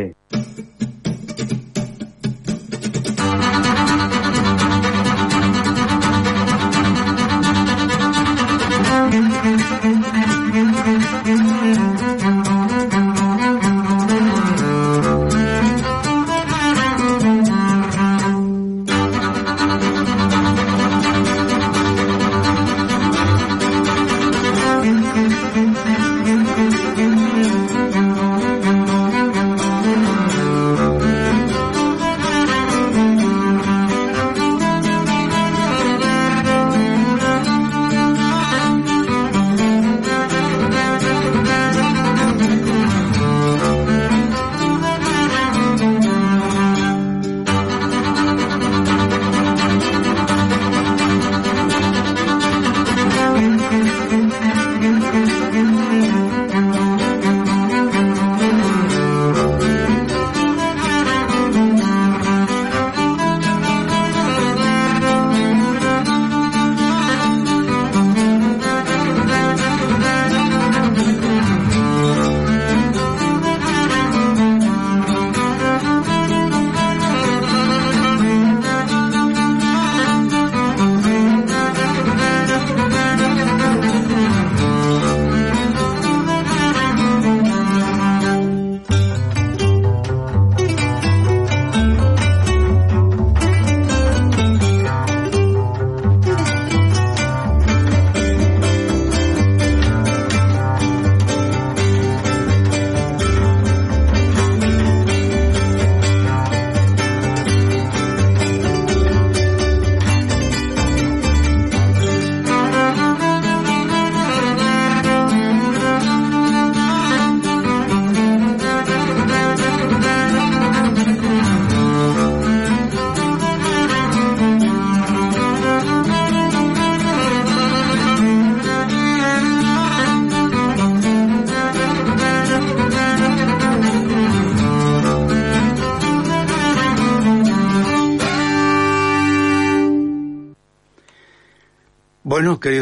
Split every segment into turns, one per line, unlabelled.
Sim.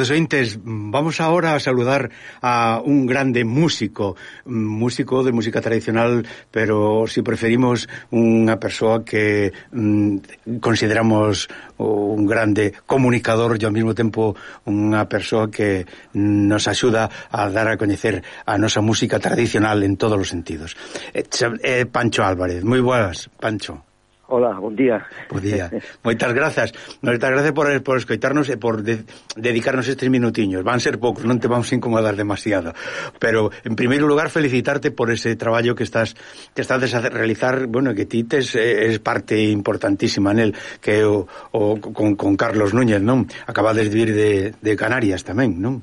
Queridos ointes, vamos ahora a saludar a un grande músico, mm, músico de música tradicional, pero si preferimos unha persoa que mm, consideramos un grande comunicador e ao mesmo tempo unha persoa que nos axuda a dar a coñecer a nosa música tradicional en todos os sentidos. Eh, eh, Pancho Álvarez, moi boas, Pancho.
Hola, bon día.
Bon día. Moitas grazas. Moitas grazas por, por escoitarnos e por de, dedicarnos estes minutiños. Van ser poucos, non te vamos incomodar demasiado. Pero, en primeiro lugar, felicitarte por ese traballo que estás que estás a realizar, bueno, que ti tes, eh, es parte importantísima nel, que o, o con, con Carlos Núñez, non? Acabades de vir de, de Canarias tamén, non?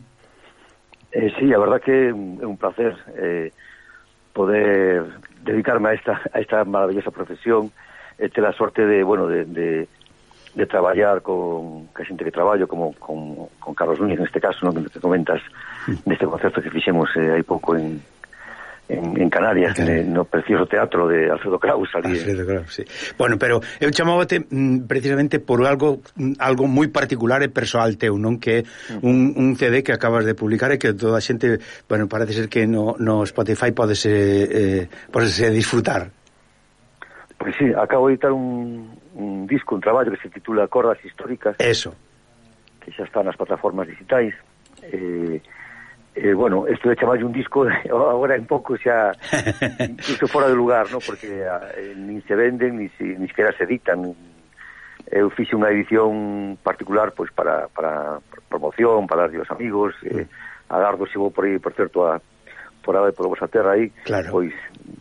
Eh, sí, a verdad que é un placer eh, poder dedicarme a esta, a esta maravillosa profesión, e te a sorte de, bueno, de, de, de traballar con que xente que traballo como con, con Carlos Núñez neste caso, non que comentas neste concerto que fixemos eh, hai pouco en, en, en Canarias, en eh, no precioso teatro de Alfredo Kraus ali.
Alfredo Kraus, sí. Bueno, pero eu chamábate mm, precisamente por algo mm, algo moi particular e persoal teu, non que mm. un, un CD que acabas de publicar e que toda a xente, bueno, parece ser que no, no Spotify podese eh, eh, podes eh, disfrutar.
Pois sí, acabo de editar un, un disco, un traballo que se titula Cordas Históricas.
Eso.
Que xa está nas plataformas digitais. Eh, eh, bueno, isto de chamar un disco agora en pouco xa isto fora de lugar, ¿no? porque eh, nin se venden, nin, si, nin sequera se editan. Eu fixe unha edición particular pois para, para promoción, para darlle aos amigos, mm. eh, a Dardo se vou por aí, por certo, a por aí, por vosa terra aí,
claro.
pois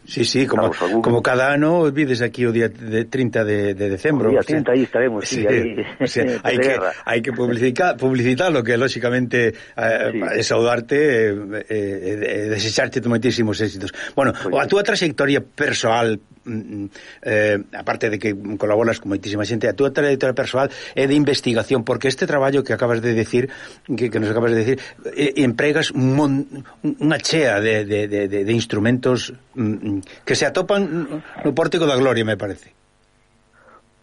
Sí, sí, como, como cada ano vides aquí o día de 30 de, de decembro.
O día 30 aí estaremos, sí, sí aí.
O sea, hai que hai que publicitar publicitarlo que lógicamente eh, sí. saudarte e eh, eh, eh, desecharte moitísimos éxitos. Bueno, pues, a túa trayectoria persoal Mm, mm, eh, aparte de que colaboras con moitísima xente, a túa trayectoria persoal é de investigación, porque este traballo que acabas de decir, que, que nos acabas de decir, eh, empregas mon, unha chea de, de, de, de instrumentos mm, mm, que se atopan no Pórtico da Gloria, me parece.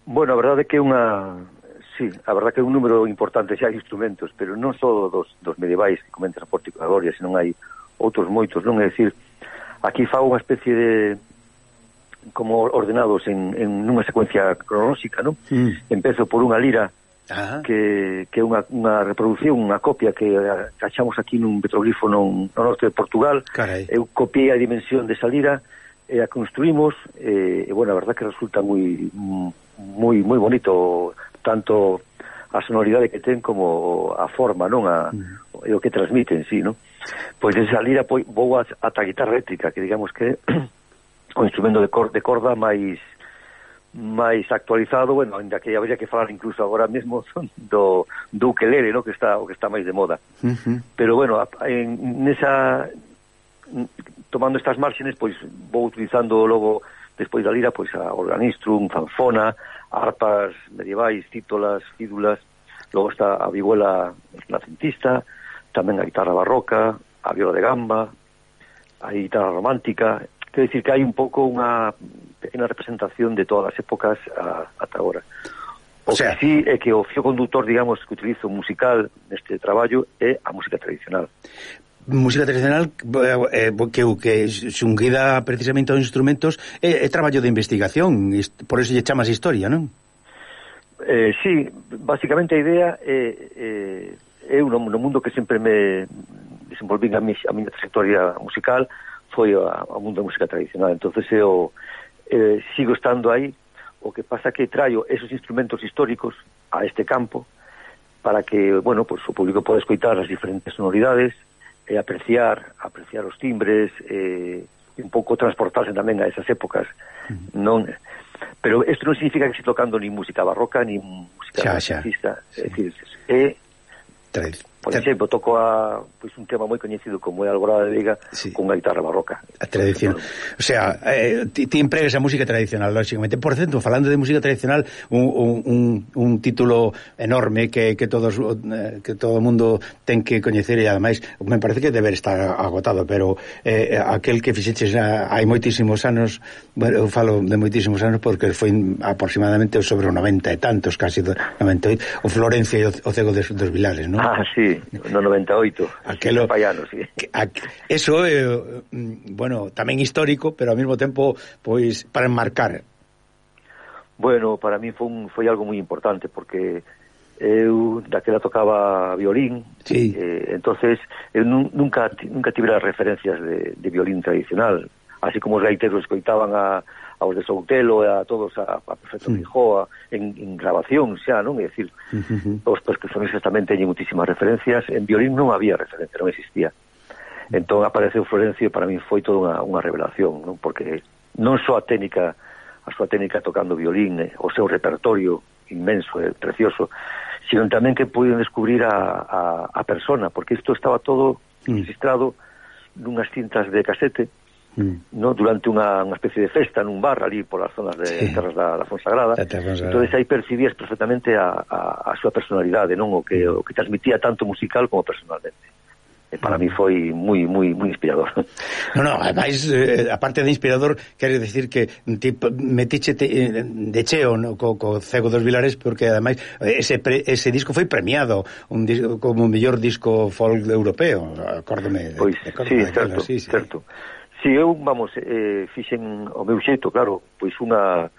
Bueno, a verdade é que é unha sí, a verdade que é un número importante xa de instrumentos, pero non só dos, dos medievais que comentas a Pórtico da Gloria, senón hai outros moitos, non? É dicir, aquí fa unha especie de como ordenados en, en nunha secuencia cronolóxica, non? Mm. Empezo por unha lira Ajá. que, que é unha, unha reproducción, unha copia que achamos aquí nun petroglifo non, no norte de Portugal.
Carai.
Eu copiei a dimensión desa lira, e a construímos, eh, e, bueno, a verdad que resulta moi, moi, moi bonito, tanto a sonoridade que ten como a forma, non? A, mm. o que transmite en sí, non? Pois esa lira pois, vou ata a guitarra eléctrica, que digamos que o instrumento de, cor, de corda máis máis actualizado, bueno, ainda que habría que falar incluso agora mesmo do, do ukelele, no? que está o que está máis de moda. Uh -huh. Pero bueno, en, nesa tomando estas márgenes, pois vou utilizando logo despois da lira pois a organistrum, fanfona, arpas medievais, títolas, fídulas, logo está a vihuela nacentista, tamén a guitarra barroca, a viola de gamba, a guitarra romántica, Quero dicir que hai un pouco unha pequena representación de todas as épocas a, ata agora. O, o sea, que sí é que o fio conductor, digamos, que utilizo musical neste traballo é a música tradicional.
Música tradicional eh, eh que, que xunguida precisamente aos instrumentos é, é traballo de investigación, por eso lle chamas historia, non?
Eh, sí, basicamente a idea é, é eu no, no mundo que sempre me desenvolvín a, mi, a miña trayectoria musical, foi a, mundo da música tradicional. Entonces eu eh, sigo estando aí. O que pasa que traio esos instrumentos históricos a este campo para que, bueno, pues, o público poda escoitar as diferentes sonoridades e apreciar, apreciar os timbres e, e un pouco transportarse tamén a esas épocas. Uh -huh. non pero isto non significa que se tocando ni música barroca ni música
xa, xa.
decir, é, Tra Por exemplo, toco a, pois un tema moi coñecido como é a Alborada de Viga sí. cunha guitarra barroca.
A tradición. O sea, eh, ti, ti empregas a música tradicional, lógicamente. Por certo, falando de música tradicional, un, un, un título enorme que, que todos eh, que todo o mundo ten que coñecer e ademais me parece que deber estar agotado, pero eh, aquel que fixeches hai moitísimos anos, bueno, eu falo de moitísimos anos porque foi aproximadamente sobre o 90 e tantos, casi 98, o Florencia e o, o Cego dos, dos Vilares, non?
Ah, sí, no 98,
aquelo,
payano, sí.
A, eso é, bueno, tamén histórico, pero ao mesmo tempo, pois, para enmarcar.
Bueno, para mí foi, un, foi algo moi importante, porque eu daquela tocaba violín,
sí.
eh, entonces eu nunca nunca tive as referencias de, de violín tradicional, así como os gaiteros escoitaban a aos de Soutelo e a todos a, a Prefecto sí. Rijoa en, en grabación xa, non? É dicir, uh -huh. os percusionistas tamén teñen muitísimas referencias en violín non había referencia, non existía entón apareceu Florencio e para min foi toda unha, unha revelación non? porque non só a técnica a súa técnica tocando violín eh, o seu repertorio inmenso e eh, precioso sino tamén que puiden descubrir a, a, a persona porque isto estaba todo mm. registrado nunhas cintas de casete mm. no durante unha, unha especie de festa nun bar ali polas zonas de sí. terras da, da Fonsagrada. Entonces aí percibías perfectamente a, a, a súa personalidade, non o que mm. o que transmitía tanto musical como personalmente e para mí foi moi moi moi inspirador.
No, no, ademais eh, aparte de inspirador, quero decir que tipo metiche te, eh, de cheo no, co, co Cego dos Vilares porque ademais eh, ese pre, ese disco foi premiado un disco como o mellor disco folk europeo, acórdome.
Pois, de, de, sí, certo, sí, sí, certo. Sí, eu, vamos, eh, fixen o meu xeito, claro, pois unha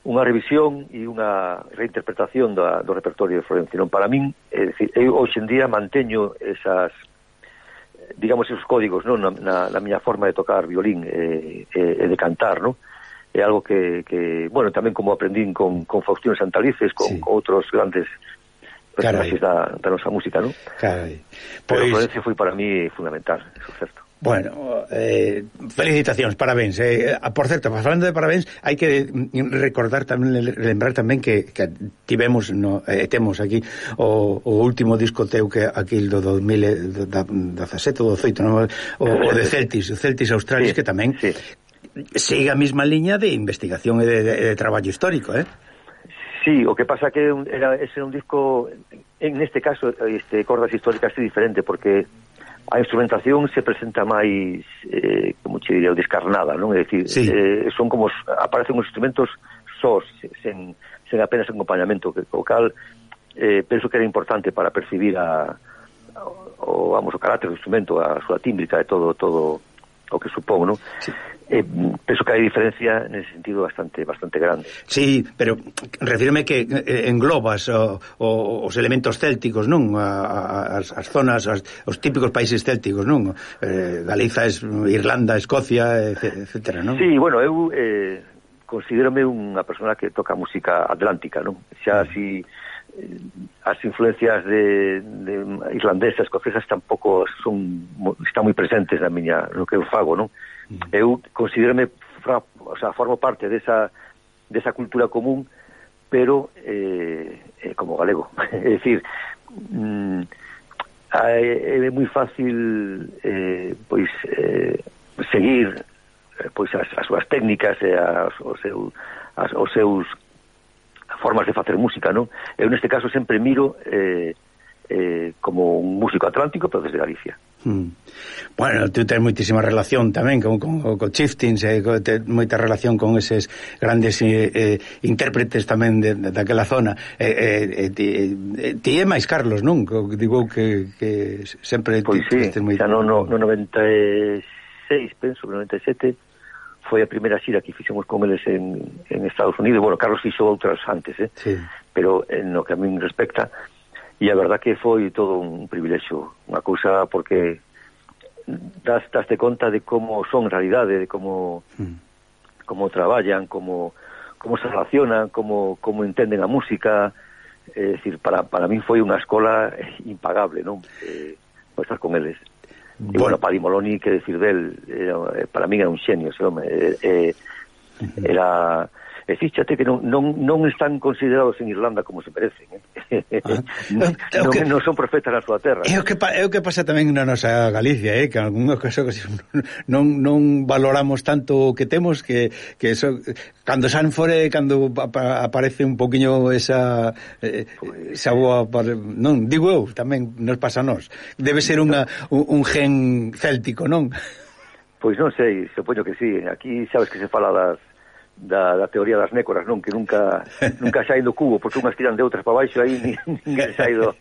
unha revisión e unha reinterpretación da, do repertorio de Florentino. Para min, é dicir, eu hoxe en día manteño esas digamos esos códigos non? Na, na, na miña forma de tocar violín e, e, e de cantar non? é algo que, que bueno, tamén como aprendín con, con Faustino Santalices con, sí. con outros grandes personaxes da, da nosa música non?
Carai.
Pois... pero Florencio foi para mí fundamental, eso certo
Bueno, eh, felicitacións, parabéns. Eh, ah, por certo, falando de parabéns, hai que recordar tamén lembrar tamén que, que tivemos no, eh, temos aquí o, o último disco teu que aquí do 2017 ou 18, no? o, o de Celtis, o Celtis Australis sí, que tamén sí. sigue a mesma liña de investigación e de, de, de traballo histórico, eh?
Sí, o que pasa que era ese un disco en este caso este cordas históricas é diferente porque a instrumentación se presenta máis, eh, como che diría, descarnada, non? É dicir, sí. eh, son como, aparecen os instrumentos sós, sen, sen apenas acompañamento, que, o cal eh, penso que era importante para percibir a, o, o, vamos, o carácter do instrumento, a súa tímbrica e todo, todo, o que supón, non? Sí. Eh, penso que hai diferencia nese sentido bastante bastante grande.
Sí, pero refírome que eh, englobas o, o, os elementos célticos, non? A, a, as, as zonas, as, os típicos países célticos, non? Eh, Galiza, es, Irlanda, Escocia, etcétera, non?
Sí, bueno, eu eh, considerome unha persona que toca música atlántica, non? Xa así... Uh -huh. Si, as influencias de, de irlandesas, escocesas tampouco son están moi presentes na miña no que eu fago, non? Mm. Eu considerame fra, o sea, formo parte desa desa cultura común, pero eh, eh como galego. é dicir, mm, é, moi fácil eh, pois eh, seguir eh, pois as, as súas técnicas e as, o seu, as, os seus formas de facer música, non? Eu neste caso sempre miro eh, eh, como un músico atlántico, pero desde Galicia. Hmm.
Bueno, tú tens moitísima relación tamén con, con, con, eh, con Chiftins, eh, co, te, moita relación con eses grandes eh, eh, intérpretes tamén de, de, daquela zona. Eh, eh, eh, ti, eh, ti é máis Carlos, non? Digo que, que sempre...
Pois pues sí, moi... xa no, no, no 96, penso, 97 foi a primeira xira que fixemos con eles en, en Estados Unidos. Bueno, Carlos fixou outras antes, eh? sí. pero en no que a min respecta, e a verdad que foi todo un privilexio, unha cousa porque das, daste conta de como son realidade, de como mm. como traballan, como como se relacionan, como como entenden a música, é eh, dicir, para, para min foi unha escola impagable, non? Eh, pois estar con eles. Bueno, bueno Paddy Moloni, que decir del, era, eh, para mí era un xenio ese home, eh, eh, era E fíxate que non, non, non están considerados en Irlanda como se merecen. Eh? Ah, eh, eh, non, eh, que, non son profetas na súa terra.
É o que, é o que pasa tamén na nosa Galicia, eh? que en algún casos non, non valoramos tanto o que temos que, que eso, cando san fore, cando aparece un poquinho esa, eh, pues, esa boa... Non, digo eu, tamén nos pasa a nós. Debe ser unha, un, un gen céltico, non?
Pois non sei, supoño que sí. Aquí sabes que se fala das da, da teoría das nécoras, non? Que nunca nunca saen do cubo, porque unhas tiran de outras para baixo aí ninguén sai do...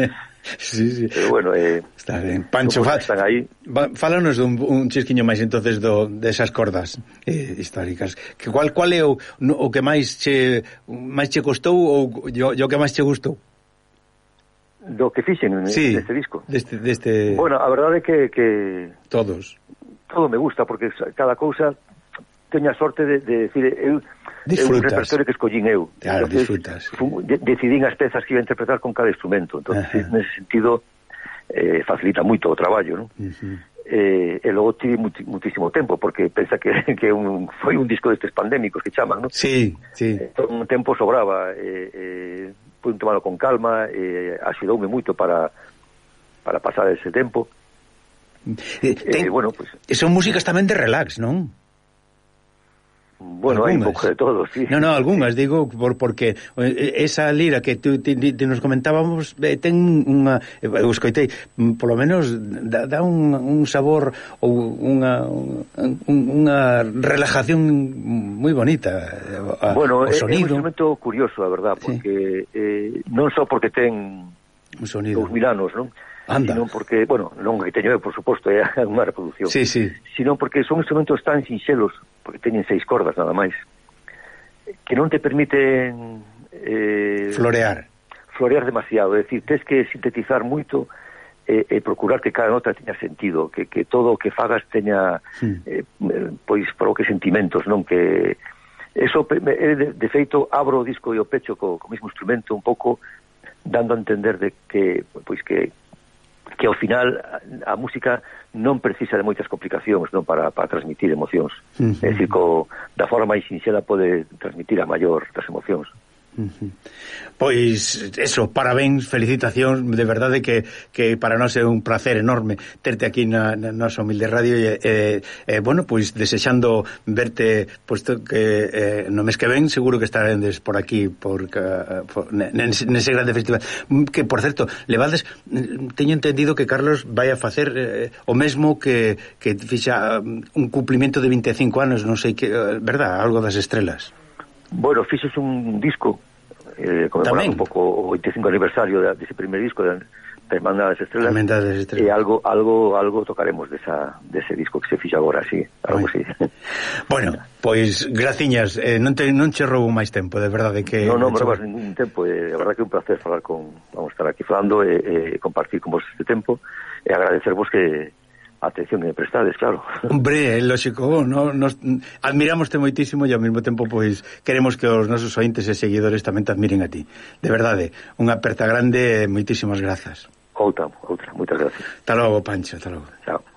sí, sí.
Pero bueno, eh,
está ben. Pancho, fa... están aí. Va, fálanos dun un chisquiño máis entonces do, desas cordas eh, históricas. Que cual cual é o, no, o que máis che máis che costou ou o que máis che gustou?
Do que fixen
sí,
deste disco.
Deste, deste...
Bueno, a verdade é que, que...
Todos.
Todo me gusta, porque cada cousa teño a sorte de, de decir eu
Disfrutas.
É un repertorio que escollín eu.
Claro, Entonces, disfrutas.
Fun, de, decidín as pezas que iba a interpretar con cada instrumento. Entón, nese sentido, eh, facilita moito o traballo, non? Uh -huh. eh, e logo tive muitísimo tempo, porque pensa que, que un, foi un disco destes pandémicos que chaman, non?
Sí, sí.
Entón, un tempo sobraba. Eh, eh, pude tomarlo con calma, eh, axudoume moito para, para pasar ese tempo.
Eh, eh ten, eh, bueno, pues, son músicas tamén de relax, non?
Bueno, hai un pouco de todo, sí.
No, no, algunhas, digo, por, porque eh, esa lira que tú ti, ti, nos comentábamos eh, ten unha, eh, eu escoitei, mm, polo menos dá, dá un, un sabor ou unha unha relajación moi bonita
a, bueno, o sonido. Bueno, é un instrumento curioso, a verdad, porque sí. eh, non só porque ten un sonido. 2000 anos, non?
Anda.
Sino porque, bueno, non que teño eu, por suposto, é unha reproducción.
Sí, sí.
Sino porque son instrumentos tan sinxelos, porque teñen seis cordas nada máis, que non te permiten...
Eh, florear.
Florear demasiado, é dicir, tens que sintetizar moito e, e procurar que cada nota teña sentido, que, que todo o que fagas teña, sí. eh, pois, provoque sentimentos, non que... Eso, eh, de, de feito, abro o disco e o pecho co, co mismo instrumento un pouco dando a entender de que pois que que ao final a música non precisa de moitas complicacións non para, para transmitir emocións. Sí, sí. É dicir, co, da forma máis sinxela pode transmitir a maior das emocións.
Pois, eso, parabéns, felicitacións, de verdade que, que para nós é un placer enorme terte aquí na, na nosa humilde radio e, e, e bueno, pois desexando verte, posto que eh, no mes que ven seguro que estarendes por aquí por, por nese grande festival. Mm, que, por certo, levades mm, teño entendido que Carlos vai a facer eh, o mesmo que, que fixa mm, un cumplimento de 25 anos non sei que, eh, verdad, algo das estrelas.
Bueno, fixes un disco eh, conmemorar un pouco o 25 aniversario de, dese primer disco da, da Hermandad das Estrelas,
Hermandad das Estrelas.
e algo algo algo tocaremos desa, dese disco que se fixa agora, sí, algo así.
bueno, pois graciñas, eh, non te, non che roubo máis tempo, de verdade que
Non, non roubas ningún tempo, eh, a verdade que é un placer falar con vamos estar aquí falando e eh, eh, compartir con vos este tempo e agradecervos que atención que me prestades, claro.
Hombre, é lógico, no, nos admiramoste moitísimo e ao mesmo tempo pois queremos que os nosos ointes e seguidores tamén te admiren a ti. De verdade, unha aperta grande e moitísimas grazas.
Outra, outra, moitas gracias.
Hasta logo, Pancho, hasta logo.
Chao.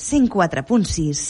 104.6.